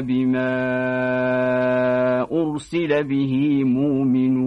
بما أرسل به مؤمنون